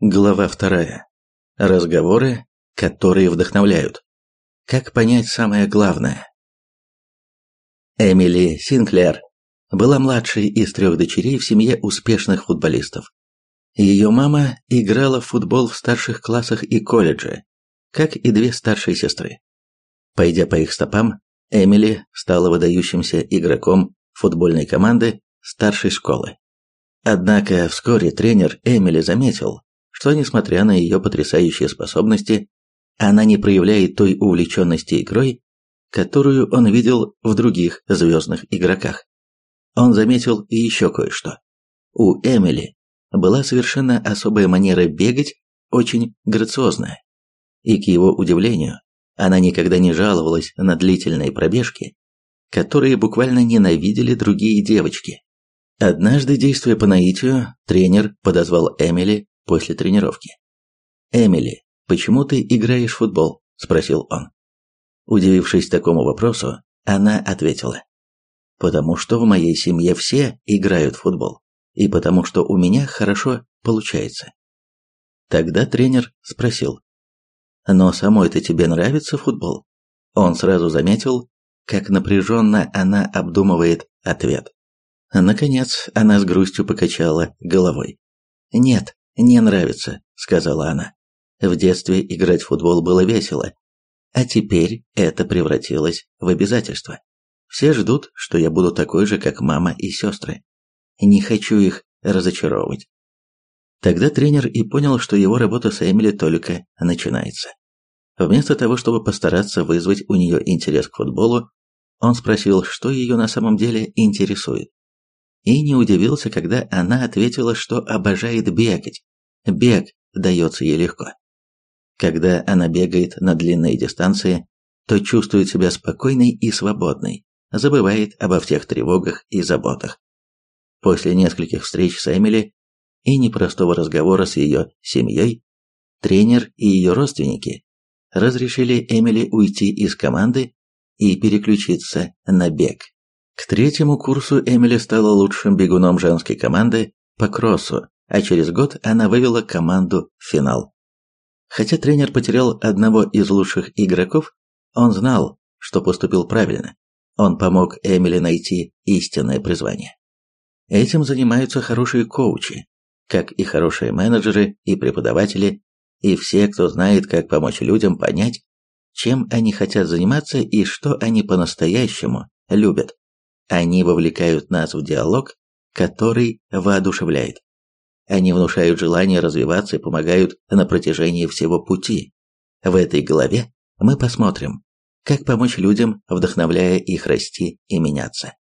Глава вторая. Разговоры, которые вдохновляют. Как понять самое главное? Эмили Синклер была младшей из трех дочерей в семье успешных футболистов. Ее мама играла в футбол в старших классах и колледже, как и две старшие сестры. Пойдя по их стопам, Эмили стала выдающимся игроком футбольной команды старшей школы. Однако вскоре тренер Эмили заметил, что, несмотря на ее потрясающие способности, она не проявляет той увлеченности игрой, которую он видел в других звездных игроках. Он заметил и еще кое-что. У Эмили была совершенно особая манера бегать, очень грациозная. И к его удивлению, она никогда не жаловалась на длительные пробежки, которые буквально ненавидели другие девочки. Однажды, действуя по наитию, тренер подозвал Эмили после тренировки. «Эмили, почему ты играешь в футбол?» – спросил он. Удивившись такому вопросу, она ответила. «Потому что в моей семье все играют в футбол, и потому что у меня хорошо получается». Тогда тренер спросил. «Но самой-то тебе нравится футбол?» Он сразу заметил, как напряженно она обдумывает ответ. Наконец, она с грустью покачала головой. «Нет, «Не нравится», — сказала она. «В детстве играть в футбол было весело, а теперь это превратилось в обязательство. Все ждут, что я буду такой же, как мама и сестры. Не хочу их разочаровывать». Тогда тренер и понял, что его работа с Эмили только начинается. Вместо того, чтобы постараться вызвать у нее интерес к футболу, он спросил, что ее на самом деле интересует и не удивился, когда она ответила, что обожает бегать. Бег дается ей легко. Когда она бегает на длинные дистанции, то чувствует себя спокойной и свободной, забывает обо всех тревогах и заботах. После нескольких встреч с Эмили и непростого разговора с ее семьей, тренер и ее родственники разрешили Эмили уйти из команды и переключиться на бег. К третьему курсу Эмили стала лучшим бегуном женской команды по кроссу, а через год она вывела команду в финал. Хотя тренер потерял одного из лучших игроков, он знал, что поступил правильно. Он помог Эмили найти истинное призвание. Этим занимаются хорошие коучи, как и хорошие менеджеры и преподаватели, и все, кто знает, как помочь людям понять, чем они хотят заниматься и что они по-настоящему любят. Они вовлекают нас в диалог, который воодушевляет. Они внушают желание развиваться и помогают на протяжении всего пути. В этой главе мы посмотрим, как помочь людям, вдохновляя их расти и меняться.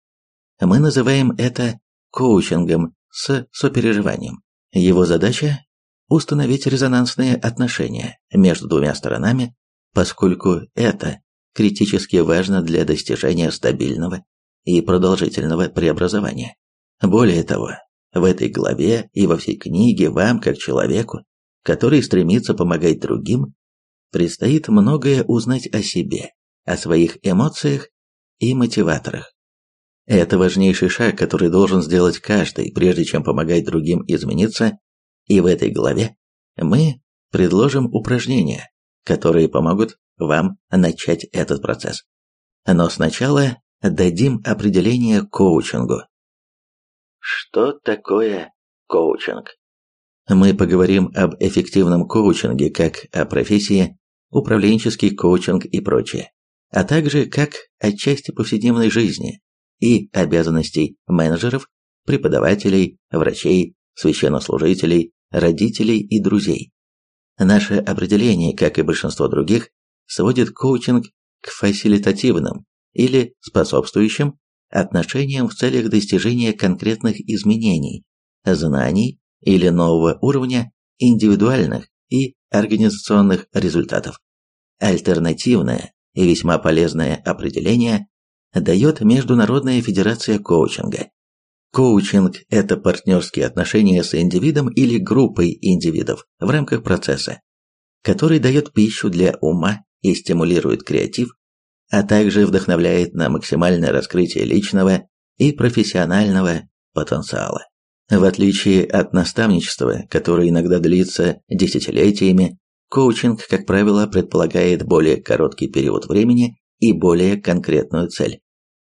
Мы называем это коучингом с сопереживанием. Его задача – установить резонансные отношения между двумя сторонами, поскольку это критически важно для достижения стабильного и продолжительного преобразования. Более того, в этой главе и во всей книге вам, как человеку, который стремится помогать другим, предстоит многое узнать о себе, о своих эмоциях и мотиваторах. Это важнейший шаг, который должен сделать каждый, прежде чем помогать другим измениться, и в этой главе мы предложим упражнения, которые помогут вам начать этот процесс. Но сначала дадим определение коучингу. Что такое коучинг? Мы поговорим об эффективном коучинге как о профессии, управленческий коучинг и прочее, а также как о части повседневной жизни и обязанностей менеджеров, преподавателей, врачей, священнослужителей, родителей и друзей. Наше определение, как и большинство других, сводит коучинг к фасилитативным или способствующим отношениям в целях достижения конкретных изменений, знаний или нового уровня индивидуальных и организационных результатов. Альтернативное и весьма полезное определение дает Международная федерация коучинга. Коучинг – это партнерские отношения с индивидом или группой индивидов в рамках процесса, который дает пищу для ума и стимулирует креатив, а также вдохновляет на максимальное раскрытие личного и профессионального потенциала. В отличие от наставничества, которое иногда длится десятилетиями, коучинг, как правило, предполагает более короткий период времени и более конкретную цель.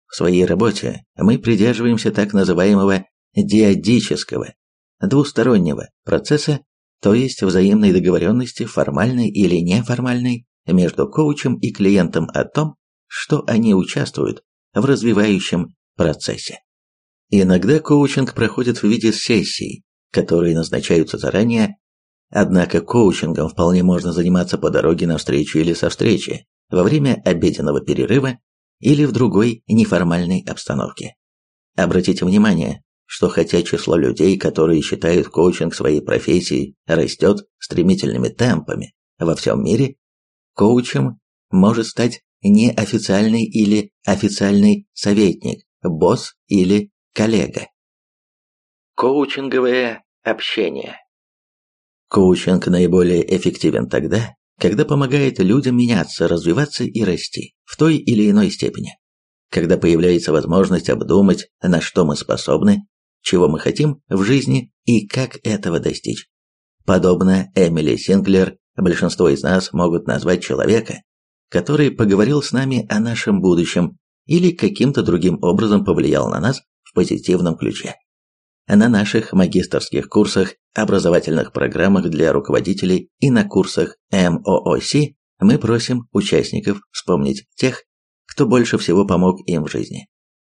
В своей работе мы придерживаемся так называемого диадического, двустороннего процесса, то есть взаимной договоренности, формальной или неформальной, между коучем и клиентом о том, что они участвуют в развивающем процессе. Иногда коучинг проходит в виде сессий, которые назначаются заранее, однако коучингом вполне можно заниматься по дороге на встречу или со встречи, во время обеденного перерыва или в другой неформальной обстановке. Обратите внимание, что хотя число людей, которые считают коучинг своей профессией, растет стремительными темпами во всем мире, коучем может стать неофициальный или официальный советник, босс или коллега. Коучинговое общение. Коучинг наиболее эффективен тогда, когда помогает людям меняться, развиваться и расти в той или иной степени. Когда появляется возможность обдумать, на что мы способны, чего мы хотим в жизни и как этого достичь. Подобно Эмили Синглер, большинство из нас могут назвать человека, который поговорил с нами о нашем будущем или каким-то другим образом повлиял на нас позитивном ключе. На наших магистрских курсах, образовательных программах для руководителей и на курсах МООС мы просим участников вспомнить тех, кто больше всего помог им в жизни.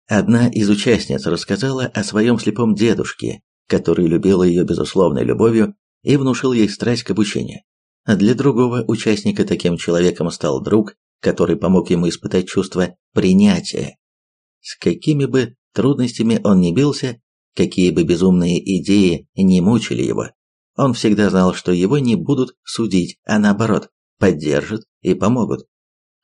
Одна из участниц рассказала о своем слепом дедушке, который любил ее безусловной любовью и внушил ей страсть к обучению. Для другого участника таким человеком стал друг, который помог ему испытать чувство принятия. С какими бы трудностями он не бился, какие бы безумные идеи не мучили его. Он всегда знал, что его не будут судить, а наоборот, поддержат и помогут.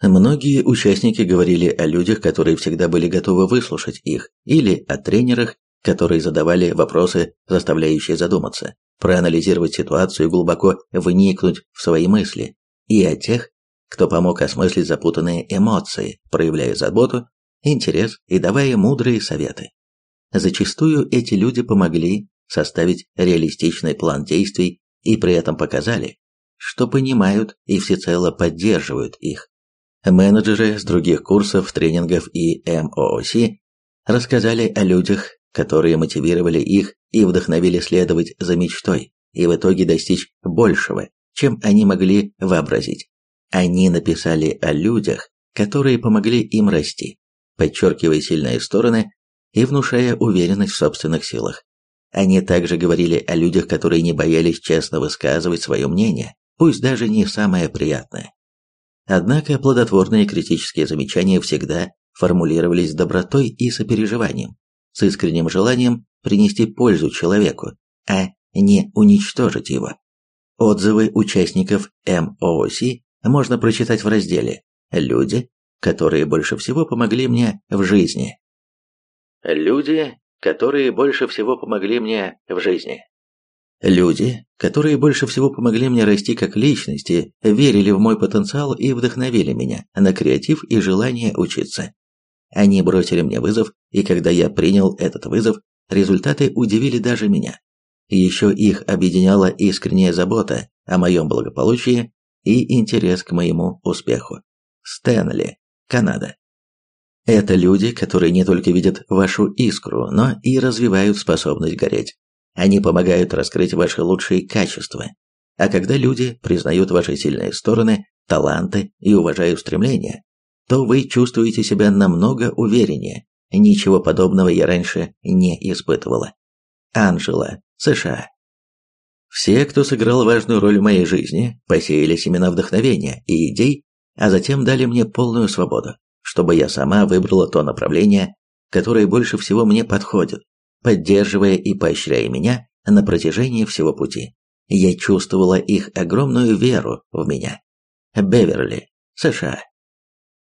Многие участники говорили о людях, которые всегда были готовы выслушать их, или о тренерах, которые задавали вопросы, заставляющие задуматься, проанализировать ситуацию и глубоко вникнуть в свои мысли, и о тех, кто помог осмыслить запутанные эмоции, проявляя заботу интерес и давая мудрые советы. Зачастую эти люди помогли составить реалистичный план действий и при этом показали, что понимают и всецело поддерживают их. Менеджеры с других курсов, тренингов и МООС рассказали о людях, которые мотивировали их и вдохновили следовать за мечтой и в итоге достичь большего, чем они могли вообразить. Они написали о людях, которые помогли им расти, подчеркивая сильные стороны и внушая уверенность в собственных силах. Они также говорили о людях, которые не боялись честно высказывать свое мнение, пусть даже не самое приятное. Однако плодотворные критические замечания всегда формулировались с добротой и сопереживанием, с искренним желанием принести пользу человеку, а не уничтожить его. Отзывы участников МООС можно прочитать в разделе «Люди, которые больше всего помогли мне в жизни. Люди, которые больше всего помогли мне в жизни. Люди, которые больше всего помогли мне расти как личности, верили в мой потенциал и вдохновили меня на креатив и желание учиться. Они бросили мне вызов, и когда я принял этот вызов, результаты удивили даже меня. Еще их объединяла искренняя забота о моем благополучии и интерес к моему успеху. Стэнли. Канада. Это люди, которые не только видят вашу искру, но и развивают способность гореть. Они помогают раскрыть ваши лучшие качества. А когда люди признают ваши сильные стороны, таланты и уважают стремления, то вы чувствуете себя намного увереннее. Ничего подобного я раньше не испытывала. Анжела, США. Все, кто сыграл важную роль в моей жизни, посеяли семена вдохновения и идей, а затем дали мне полную свободу, чтобы я сама выбрала то направление, которое больше всего мне подходит, поддерживая и поощряя меня на протяжении всего пути. Я чувствовала их огромную веру в меня. Беверли, США.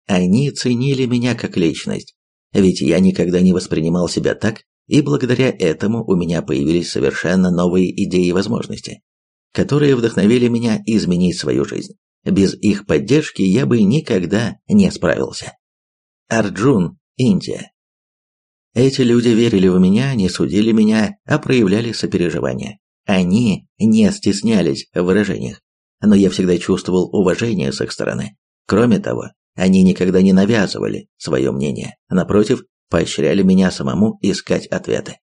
Они ценили меня как личность, ведь я никогда не воспринимал себя так, и благодаря этому у меня появились совершенно новые идеи и возможности, которые вдохновили меня изменить свою жизнь. Без их поддержки я бы никогда не справился. Арджун, Индия. Эти люди верили в меня, не судили меня, а проявляли сопереживание. Они не стеснялись в выражениях, но я всегда чувствовал уважение с их стороны. Кроме того, они никогда не навязывали свое мнение, напротив, поощряли меня самому искать ответы.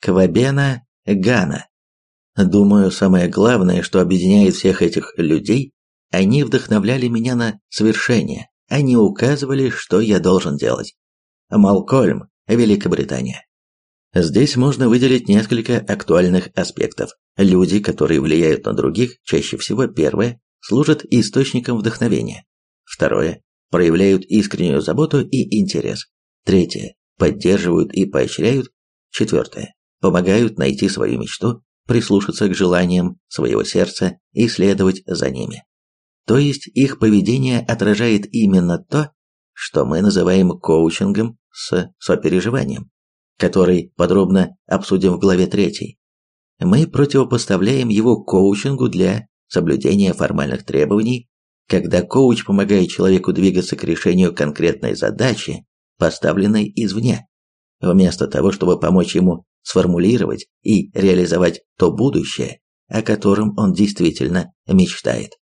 Квабена Гана. Думаю, самое главное, что объединяет всех этих людей, они вдохновляли меня на свершение, они указывали, что я должен делать. Малкольм, Великобритания. Здесь можно выделить несколько актуальных аспектов. Люди, которые влияют на других, чаще всего первое, служат источником вдохновения. Второе, проявляют искреннюю заботу и интерес. Третье, поддерживают и поощряют. Четвертое, помогают найти свою мечту, прислушаться к желаниям своего сердца и следовать за ними. То есть их поведение отражает именно то, что мы называем коучингом с сопереживанием который подробно обсудим в главе 3. Мы противопоставляем его коучингу для соблюдения формальных требований, когда коуч помогает человеку двигаться к решению конкретной задачи, поставленной извне, вместо того, чтобы помочь ему сформулировать и реализовать то будущее, о котором он действительно мечтает.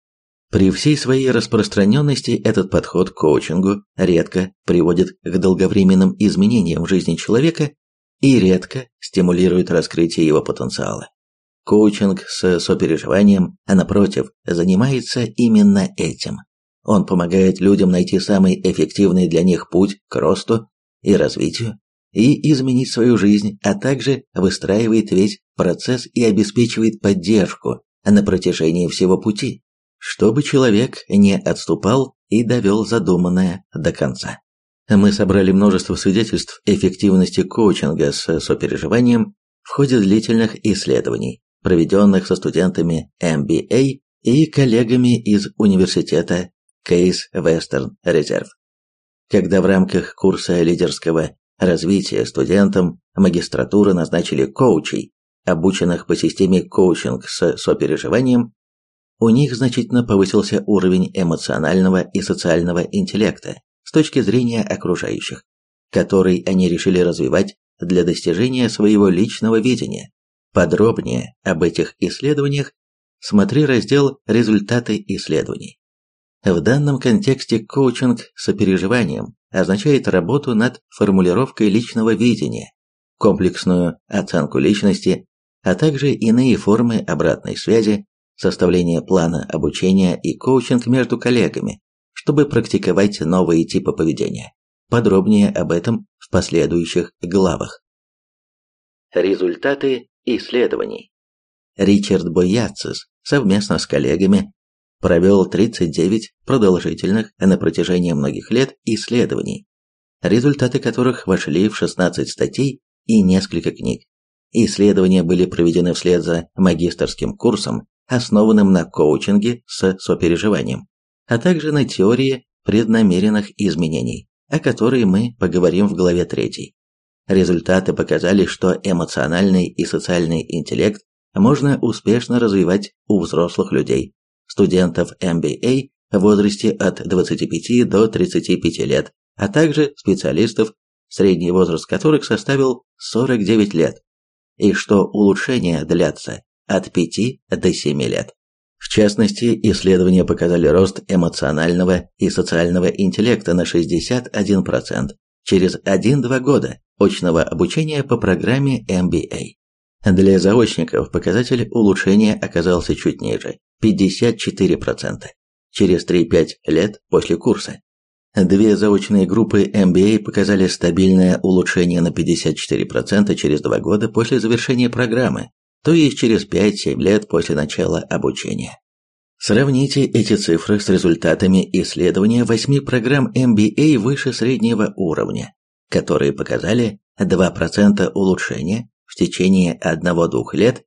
При всей своей распространенности этот подход к коучингу редко приводит к долговременным изменениям в жизни человека и редко стимулирует раскрытие его потенциала. Коучинг с сопереживанием, а напротив, занимается именно этим. Он помогает людям найти самый эффективный для них путь к росту и развитию и изменить свою жизнь, а также выстраивает весь процесс и обеспечивает поддержку на протяжении всего пути, чтобы человек не отступал и довел задуманное до конца. Мы собрали множество свидетельств эффективности коучинга с сопереживанием в ходе длительных исследований, проведенных со студентами MBA и коллегами из университета Кейс Вестерн Резерв. Когда в рамках курса лидерского развития студентам магистратуры назначили коучей, обученных по системе коучинг с сопереживанием, у них значительно повысился уровень эмоционального и социального интеллекта, с точки зрения окружающих, который они решили развивать для достижения своего личного видения. Подробнее об этих исследованиях смотри раздел «Результаты исследований». В данном контексте коучинг с сопереживанием означает работу над формулировкой личного видения, комплексную оценку личности, а также иные формы обратной связи, составление плана обучения и коучинг между коллегами, чтобы практиковать новые типы поведения. Подробнее об этом в последующих главах. Результаты исследований. Ричард Бояцис совместно с коллегами провел 39 продолжительных на протяжении многих лет исследований, результаты которых вошли в 16 статей и несколько книг. Исследования были проведены вслед за магистерским курсом, основанным на коучинге с сопереживанием а также на теории преднамеренных изменений, о которой мы поговорим в главе 3. Результаты показали, что эмоциональный и социальный интеллект можно успешно развивать у взрослых людей, студентов MBA в возрасте от 25 до 35 лет, а также специалистов, средний возраст которых составил 49 лет, и что улучшения длятся от 5 до 7 лет. В частности, исследования показали рост эмоционального и социального интеллекта на 61% через 1-2 года очного обучения по программе MBA. Для заочников показатель улучшения оказался чуть ниже – 54%, через 3-5 лет после курса. Две заочные группы MBA показали стабильное улучшение на 54% через 2 года после завершения программы, то есть через 5-7 лет после начала обучения. Сравните эти цифры с результатами исследования 8 программ MBA выше среднего уровня, которые показали 2% улучшения в течение 1-2 лет,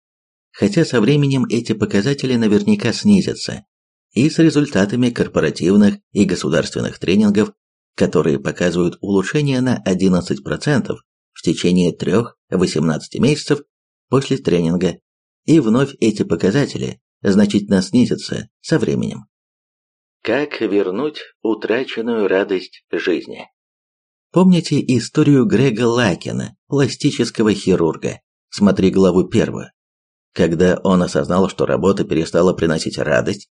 хотя со временем эти показатели наверняка снизятся, и с результатами корпоративных и государственных тренингов, которые показывают улучшение на 11% в течение 3-18 месяцев после тренинга, и вновь эти показатели значительно снизятся со временем. Как вернуть утраченную радость жизни? Помните историю Грега Лакина, пластического хирурга? Смотри главу первую. Когда он осознал, что работа перестала приносить радость,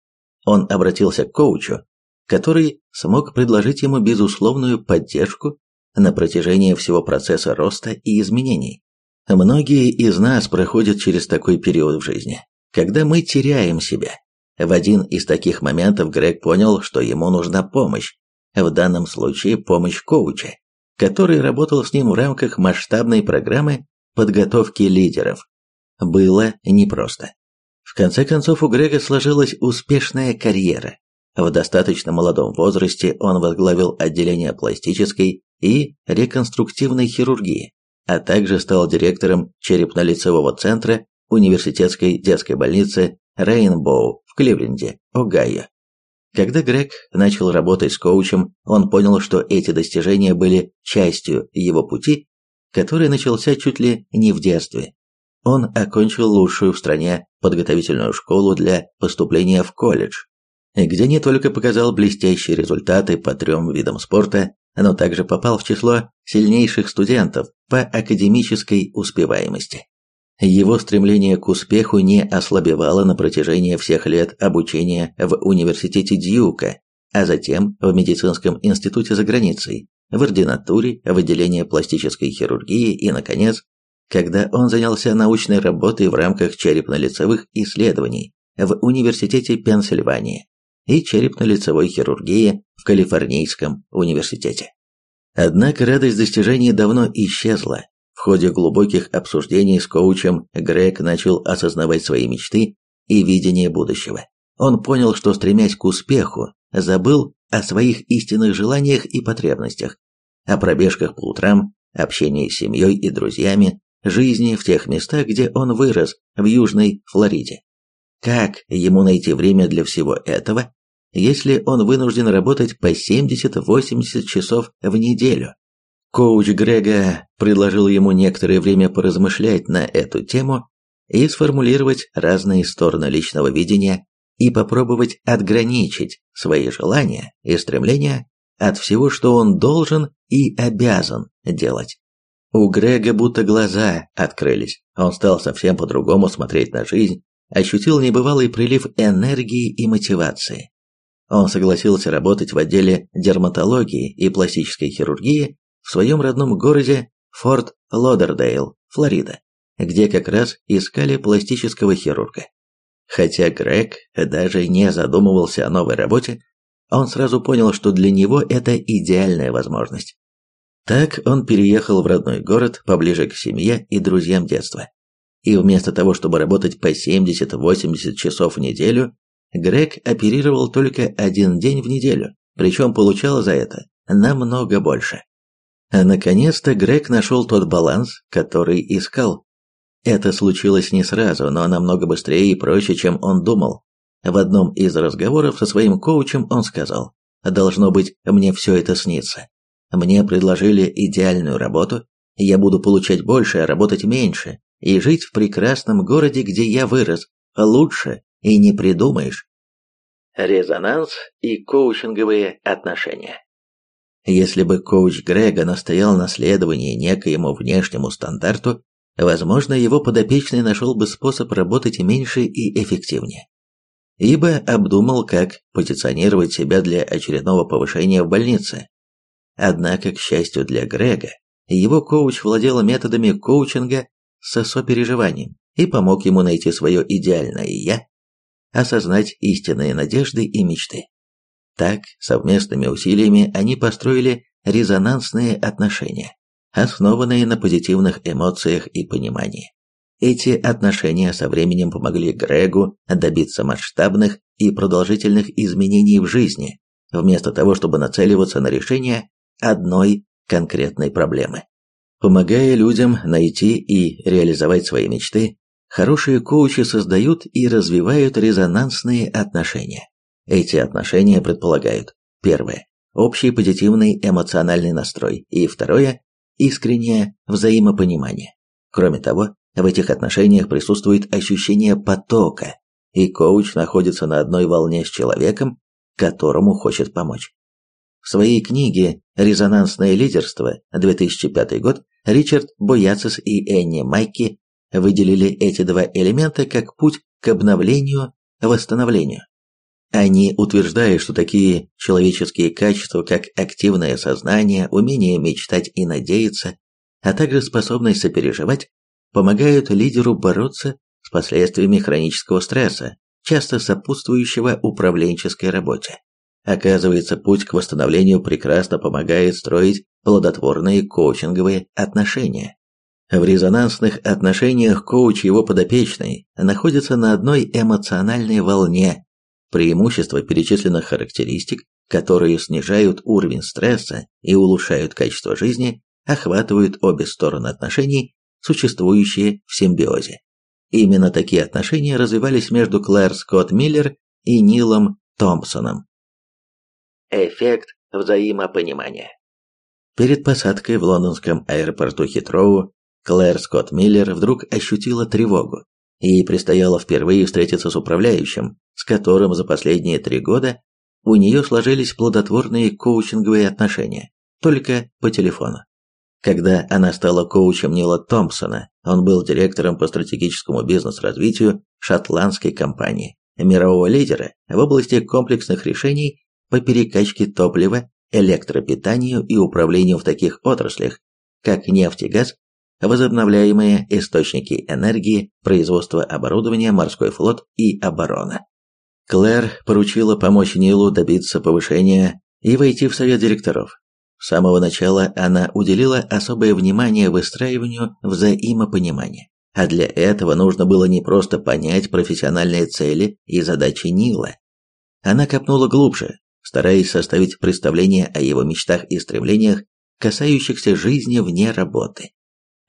он обратился к коучу, который смог предложить ему безусловную поддержку на протяжении всего процесса роста и изменений. Многие из нас проходят через такой период в жизни, когда мы теряем себя. В один из таких моментов Грег понял, что ему нужна помощь, в данном случае помощь коуча, который работал с ним в рамках масштабной программы подготовки лидеров. Было непросто. В конце концов у Грега сложилась успешная карьера. В достаточно молодом возрасте он возглавил отделение пластической и реконструктивной хирургии, а также стал директором черепно-лицевого центра университетской детской больницы Рейнбоу в Кливленде, Огайо. Когда Грег начал работать с коучем, он понял, что эти достижения были частью его пути, который начался чуть ли не в детстве. Он окончил лучшую в стране подготовительную школу для поступления в колледж, где не только показал блестящие результаты по трем видам спорта, но также попал в число сильнейших студентов по академической успеваемости. Его стремление к успеху не ослабевало на протяжении всех лет обучения в университете Дьюка, а затем в медицинском институте за границей, в ординатуре, в отделении пластической хирургии и, наконец, когда он занялся научной работой в рамках черепно-лицевых исследований в Университете Пенсильвании и черепно-лицевой хирургии в Калифорнийском университете. Однако радость достижений давно исчезла. Ходе глубоких обсуждений с коучем Грег начал осознавать свои мечты и видение будущего. Он понял, что стремясь к успеху, забыл о своих истинных желаниях и потребностях, о пробежках по утрам, общении с семьей и друзьями, жизни в тех местах, где он вырос, в Южной Флориде. Как ему найти время для всего этого, если он вынужден работать по 70-80 часов в неделю? Коуч Грега предложил ему некоторое время поразмышлять на эту тему и сформулировать разные стороны личного видения и попробовать отграничить свои желания и стремления от всего, что он должен и обязан делать. У Грега будто глаза открылись. Он стал совсем по-другому смотреть на жизнь, ощутил небывалый прилив энергии и мотивации. Он согласился работать в отделе дерматологии и пластической хирургии в своем родном городе Форт Лодердейл, Флорида, где как раз искали пластического хирурга. Хотя Грег даже не задумывался о новой работе, он сразу понял, что для него это идеальная возможность. Так он переехал в родной город, поближе к семье и друзьям детства. И вместо того, чтобы работать по 70-80 часов в неделю, Грег оперировал только один день в неделю, причем получал за это намного больше. Наконец-то Грег нашел тот баланс, который искал. Это случилось не сразу, но намного быстрее и проще, чем он думал. В одном из разговоров со своим коучем он сказал, «Должно быть, мне все это снится. Мне предложили идеальную работу, я буду получать больше, а работать меньше, и жить в прекрасном городе, где я вырос. Лучше и не придумаешь». Резонанс и коучинговые отношения Если бы коуч Грега настоял на следовании некоему внешнему стандарту, возможно, его подопечный нашел бы способ работать меньше и эффективнее ибо обдумал, как позиционировать себя для очередного повышения в больнице. Однако, к счастью для Грега, его коуч владел методами коучинга со сопереживанием и помог ему найти свое идеальное «я», осознать истинные надежды и мечты. Так, совместными усилиями они построили резонансные отношения, основанные на позитивных эмоциях и понимании. Эти отношения со временем помогли Грегу добиться масштабных и продолжительных изменений в жизни, вместо того, чтобы нацеливаться на решение одной конкретной проблемы. Помогая людям найти и реализовать свои мечты, хорошие коучи создают и развивают резонансные отношения. Эти отношения предполагают, первое, общий позитивный эмоциональный настрой, и второе, искреннее взаимопонимание. Кроме того, в этих отношениях присутствует ощущение потока, и коуч находится на одной волне с человеком, которому хочет помочь. В своей книге «Резонансное лидерство» 2005 год Ричард Бояцис и Энни Майки выделили эти два элемента как путь к обновлению, восстановлению. Они утверждают, что такие человеческие качества, как активное сознание, умение мечтать и надеяться, а также способность сопереживать, помогают лидеру бороться с последствиями хронического стресса, часто сопутствующего управленческой работе. Оказывается, путь к восстановлению прекрасно помогает строить плодотворные коучинговые отношения. В резонансных отношениях коуч и его подопечный находятся на одной эмоциональной волне. Преимущества перечисленных характеристик, которые снижают уровень стресса и улучшают качество жизни, охватывают обе стороны отношений, существующие в симбиозе. Именно такие отношения развивались между Клэр Скотт Миллер и Нилом Томпсоном. Эффект взаимопонимания. Перед посадкой в лондонском аэропорту Хитроу Клэр Скотт Миллер вдруг ощутила тревогу. Ей предстояло впервые встретиться с управляющим, с которым за последние три года у нее сложились плодотворные коучинговые отношения, только по телефону. Когда она стала коучем Нила Томпсона, он был директором по стратегическому бизнес-развитию шотландской компании, мирового лидера в области комплексных решений по перекачке топлива, электропитанию и управлению в таких отраслях, как нефть и газ, возобновляемые источники энергии, производство оборудования, морской флот и оборона. Клэр поручила помочь Нилу добиться повышения и войти в совет директоров. С самого начала она уделила особое внимание выстраиванию взаимопонимания. А для этого нужно было не просто понять профессиональные цели и задачи Нила. Она копнула глубже, стараясь составить представление о его мечтах и стремлениях, касающихся жизни вне работы.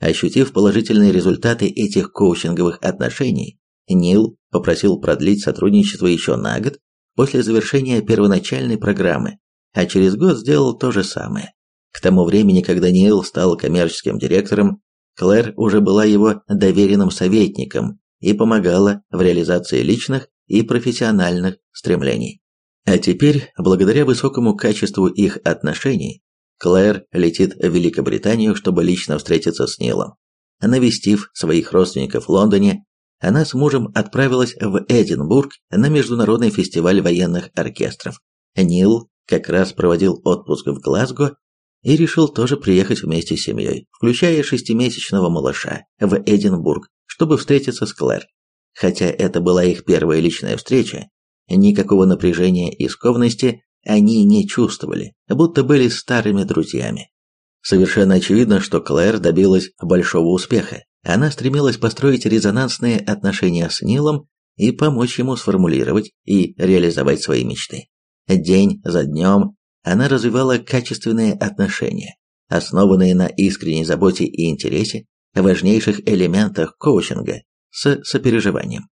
Ощутив положительные результаты этих коучинговых отношений, Нил попросил продлить сотрудничество еще на год после завершения первоначальной программы, а через год сделал то же самое. К тому времени, когда Нил стал коммерческим директором, Клэр уже была его доверенным советником и помогала в реализации личных и профессиональных стремлений. А теперь, благодаря высокому качеству их отношений, Клэр летит в Великобританию, чтобы лично встретиться с Нилом. Навестив своих родственников в Лондоне, она с мужем отправилась в Эдинбург на международный фестиваль военных оркестров. Нил как раз проводил отпуск в Глазго и решил тоже приехать вместе с семьей, включая шестимесячного малыша, в Эдинбург, чтобы встретиться с Клэр. Хотя это была их первая личная встреча, никакого напряжения и скованности они не чувствовали, будто были старыми друзьями. Совершенно очевидно, что Клэр добилась большого успеха. Она стремилась построить резонансные отношения с Нилом и помочь ему сформулировать и реализовать свои мечты. День за днем она развивала качественные отношения, основанные на искренней заботе и интересе, важнейших элементах коучинга с сопереживанием.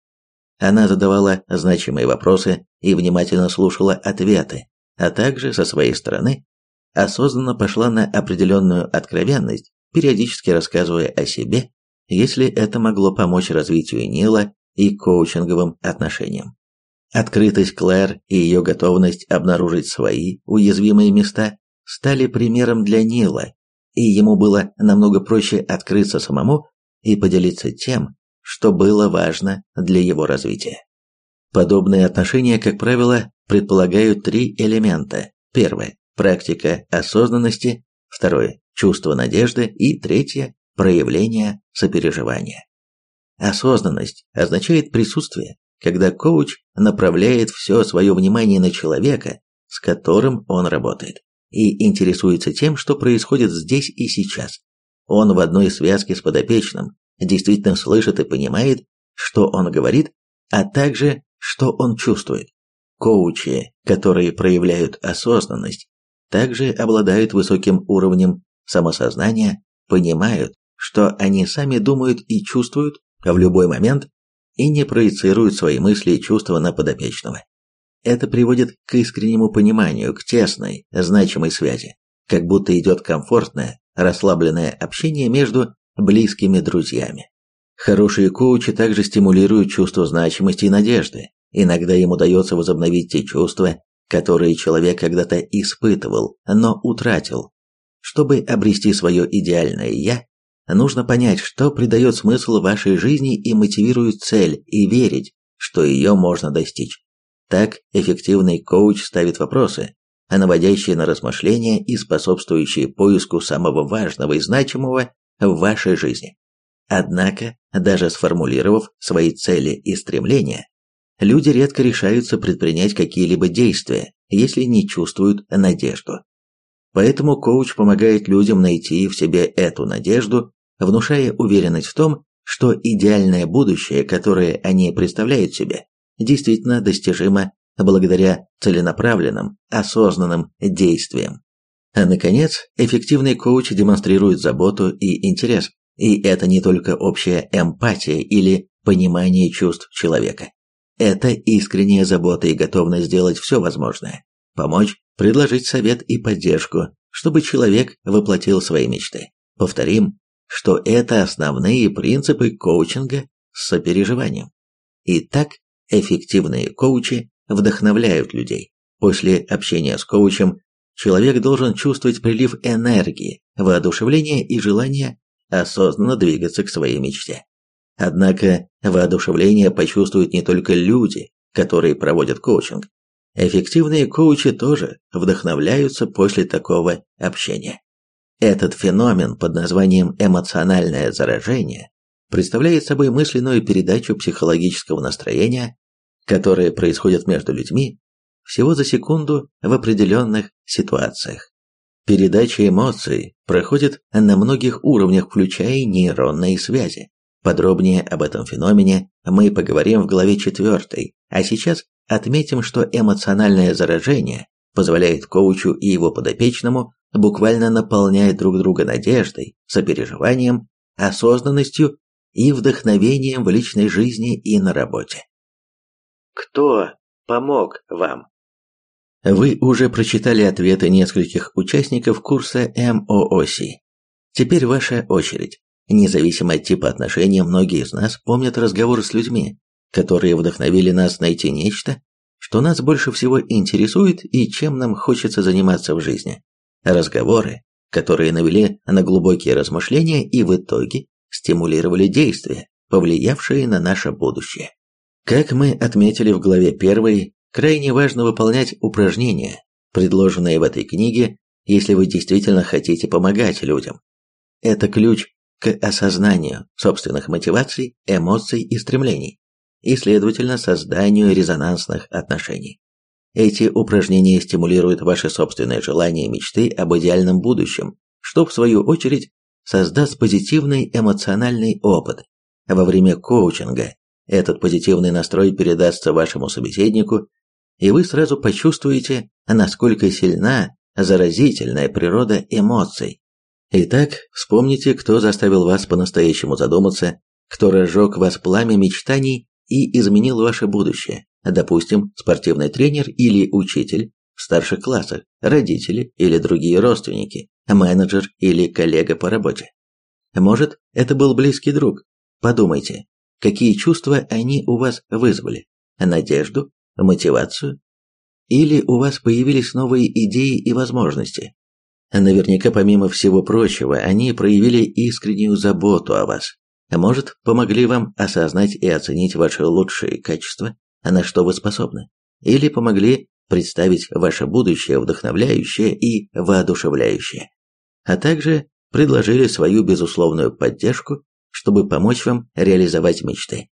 Она задавала значимые вопросы и внимательно слушала ответы, а также со своей стороны осознанно пошла на определенную откровенность, периодически рассказывая о себе, если это могло помочь развитию Нила и коучинговым отношениям. Открытость Клэр и ее готовность обнаружить свои уязвимые места стали примером для Нила, и ему было намного проще открыться самому и поделиться тем, что было важно для его развития. Подобные отношения, как правило, предполагают три элемента. Первое – практика осознанности, второе – чувство надежды и третье – проявление сопереживания. Осознанность означает присутствие, когда коуч направляет все свое внимание на человека, с которым он работает, и интересуется тем, что происходит здесь и сейчас. Он в одной связке с подопечным, действительно слышит и понимает, что он говорит, а также, что он чувствует. Коучи, которые проявляют осознанность, также обладают высоким уровнем самосознания, понимают, что они сами думают и чувствуют в любой момент и не проецируют свои мысли и чувства на подопечного. Это приводит к искреннему пониманию, к тесной, значимой связи, как будто идет комфортное, расслабленное общение между близкими друзьями. Хорошие коучи также стимулируют чувство значимости и надежды. Иногда им удается возобновить те чувства, которые человек когда-то испытывал, но утратил. Чтобы обрести свое идеальное «я», нужно понять, что придает смысл вашей жизни и мотивирует цель, и верить, что ее можно достичь. Так эффективный коуч ставит вопросы, наводящие на размышления и способствующие поиску самого важного и значимого в вашей жизни. Однако, даже сформулировав свои цели и стремления, люди редко решаются предпринять какие-либо действия, если не чувствуют надежду. Поэтому коуч помогает людям найти в себе эту надежду, внушая уверенность в том, что идеальное будущее, которое они представляют себе, действительно достижимо благодаря целенаправленным, осознанным действиям. А наконец, эффективный коуч демонстрирует заботу и интерес, и это не только общая эмпатия или понимание чувств человека. Это искренняя забота и готовность сделать все возможное, помочь, предложить совет и поддержку, чтобы человек воплотил свои мечты. Повторим, что это основные принципы коучинга с сопереживанием. Итак, эффективные коучи вдохновляют людей. После общения с коучем человек должен чувствовать прилив энергии, воодушевления и желания осознанно двигаться к своей мечте. Однако воодушевление почувствуют не только люди, которые проводят коучинг. Эффективные коучи тоже вдохновляются после такого общения. Этот феномен под названием эмоциональное заражение представляет собой мысленную передачу психологического настроения, которое происходит между людьми всего за секунду в определенных ситуациях. Передача эмоций проходит на многих уровнях, включая нейронные связи. Подробнее об этом феномене мы поговорим в главе 4, а сейчас отметим, что эмоциональное заражение позволяет коучу и его подопечному буквально наполнять друг друга надеждой, сопереживанием, осознанностью и вдохновением в личной жизни и на работе. Кто помог вам? Вы уже прочитали ответы нескольких участников курса МООС. Теперь ваша очередь. Независимо от типа отношений, многие из нас помнят разговоры с людьми, которые вдохновили нас найти нечто, что нас больше всего интересует и чем нам хочется заниматься в жизни. Разговоры, которые навели на глубокие размышления и в итоге стимулировали действия, повлиявшие на наше будущее. Как мы отметили в главе 1, крайне важно выполнять упражнения, предложенные в этой книге, если вы действительно хотите помогать людям. Это ключ к осознанию собственных мотиваций, эмоций и стремлений, и, следовательно, созданию резонансных отношений. Эти упражнения стимулируют ваши собственные желания и мечты об идеальном будущем, что, в свою очередь, создаст позитивный эмоциональный опыт. Во время коучинга этот позитивный настрой передастся вашему собеседнику, и вы сразу почувствуете, насколько сильна заразительная природа эмоций. Итак, вспомните, кто заставил вас по-настоящему задуматься, кто разжег вас пламя мечтаний и изменил ваше будущее. Допустим, спортивный тренер или учитель в старших классах, родители или другие родственники, менеджер или коллега по работе. Может, это был близкий друг. Подумайте, какие чувства они у вас вызвали? Надежду? Мотивацию? Или у вас появились новые идеи и возможности? Наверняка, помимо всего прочего, они проявили искреннюю заботу о вас. Может, помогли вам осознать и оценить ваши лучшие качества, на что вы способны. Или помогли представить ваше будущее вдохновляющее и воодушевляющее. А также предложили свою безусловную поддержку, чтобы помочь вам реализовать мечты.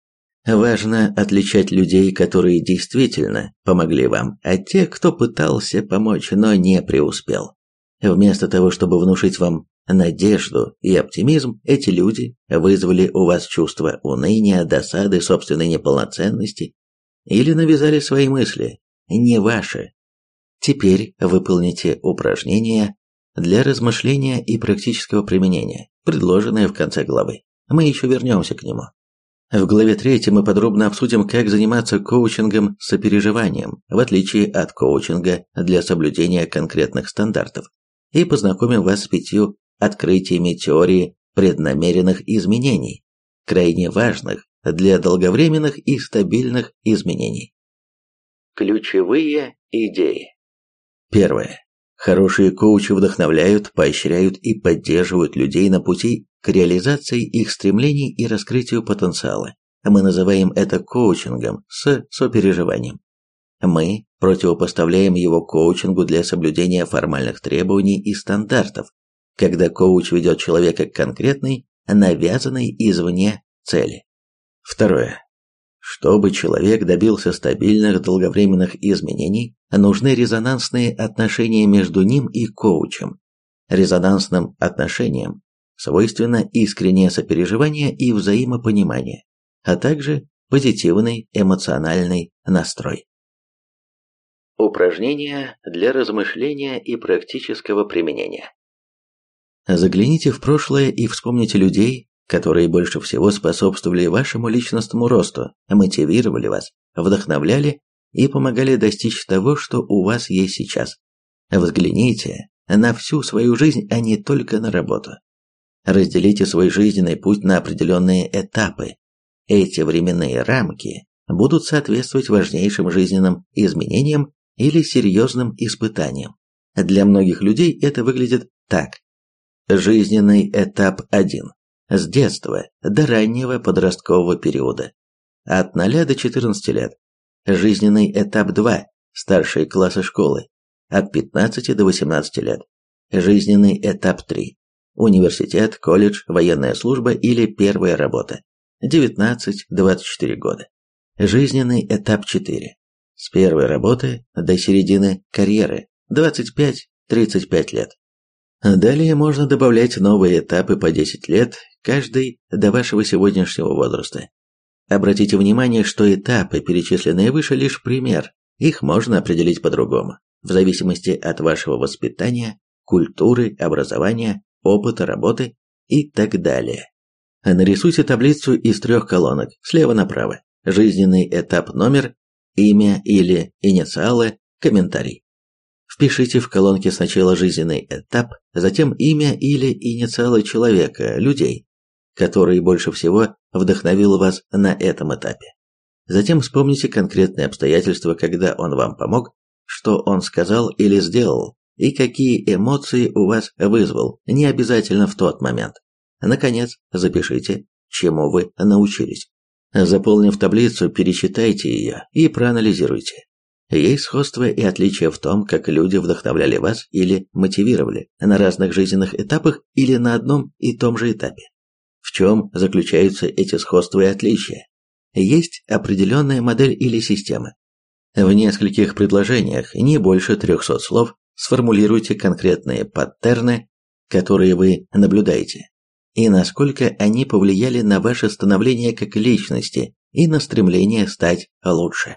Важно отличать людей, которые действительно помогли вам, от тех, кто пытался помочь, но не преуспел. Вместо того, чтобы внушить вам надежду и оптимизм, эти люди вызвали у вас чувство уныния, досады, собственной неполноценности или навязали свои мысли, не ваши. Теперь выполните упражнение для размышления и практического применения, предложенное в конце главы. Мы еще вернемся к нему. В главе 3 мы подробно обсудим, как заниматься коучингом с сопереживанием, в отличие от коучинга для соблюдения конкретных стандартов, и познакомим вас с пятью открытиями теории преднамеренных изменений, крайне важных для долговременных и стабильных изменений. Ключевые Идеи. Первое. Хорошие коучи вдохновляют, поощряют и поддерживают людей на пути к реализации их стремлений и раскрытию потенциала. Мы называем это коучингом с сопереживанием. Мы противопоставляем его коучингу для соблюдения формальных требований и стандартов, когда коуч ведет человека к конкретной, навязанной извне цели. Второе. Чтобы человек добился стабильных долговременных изменений, нужны резонансные отношения между ним и коучем. Резонансным отношениям свойственно искреннее сопереживание и взаимопонимание, а также позитивный эмоциональный настрой. Упражнения для размышления и практического применения. Загляните в прошлое и вспомните людей, которые больше всего способствовали вашему личностному росту, мотивировали вас, вдохновляли и помогали достичь того, что у вас есть сейчас. Взгляните на всю свою жизнь, а не только на работу. Разделите свой жизненный путь на определенные этапы. Эти временные рамки будут соответствовать важнейшим жизненным изменениям или серьезным испытаниям. Для многих людей это выглядит так. Жизненный этап 1 с детства до раннего подросткового периода, от 0 до 14 лет. Жизненный этап 2, старшие классы школы, от 15 до 18 лет. Жизненный этап 3, университет, колледж, военная служба или первая работа, 19-24 года. Жизненный этап 4, с первой работы до середины карьеры, 25-35 лет. Далее можно добавлять новые этапы по 10 лет, каждый до вашего сегодняшнего возраста. Обратите внимание, что этапы, перечисленные выше, лишь пример. Их можно определить по-другому, в зависимости от вашего воспитания, культуры, образования, опыта работы и так далее. Нарисуйте таблицу из трех колонок, слева направо. Жизненный этап номер, имя или инициалы, комментарий. Впишите в колонке сначала жизненный этап, затем имя или инициалы человека, людей, который больше всего вдохновил вас на этом этапе. Затем вспомните конкретные обстоятельства, когда он вам помог, что он сказал или сделал, и какие эмоции у вас вызвал, не обязательно в тот момент. Наконец, запишите, чему вы научились. Заполнив таблицу, перечитайте ее и проанализируйте. Есть сходство и отличие в том, как люди вдохновляли вас или мотивировали на разных жизненных этапах или на одном и том же этапе. В чем заключаются эти сходства и отличия? Есть определенная модель или система. В нескольких предложениях, не больше 300 слов, сформулируйте конкретные паттерны, которые вы наблюдаете, и насколько они повлияли на ваше становление как личности и на стремление стать лучше.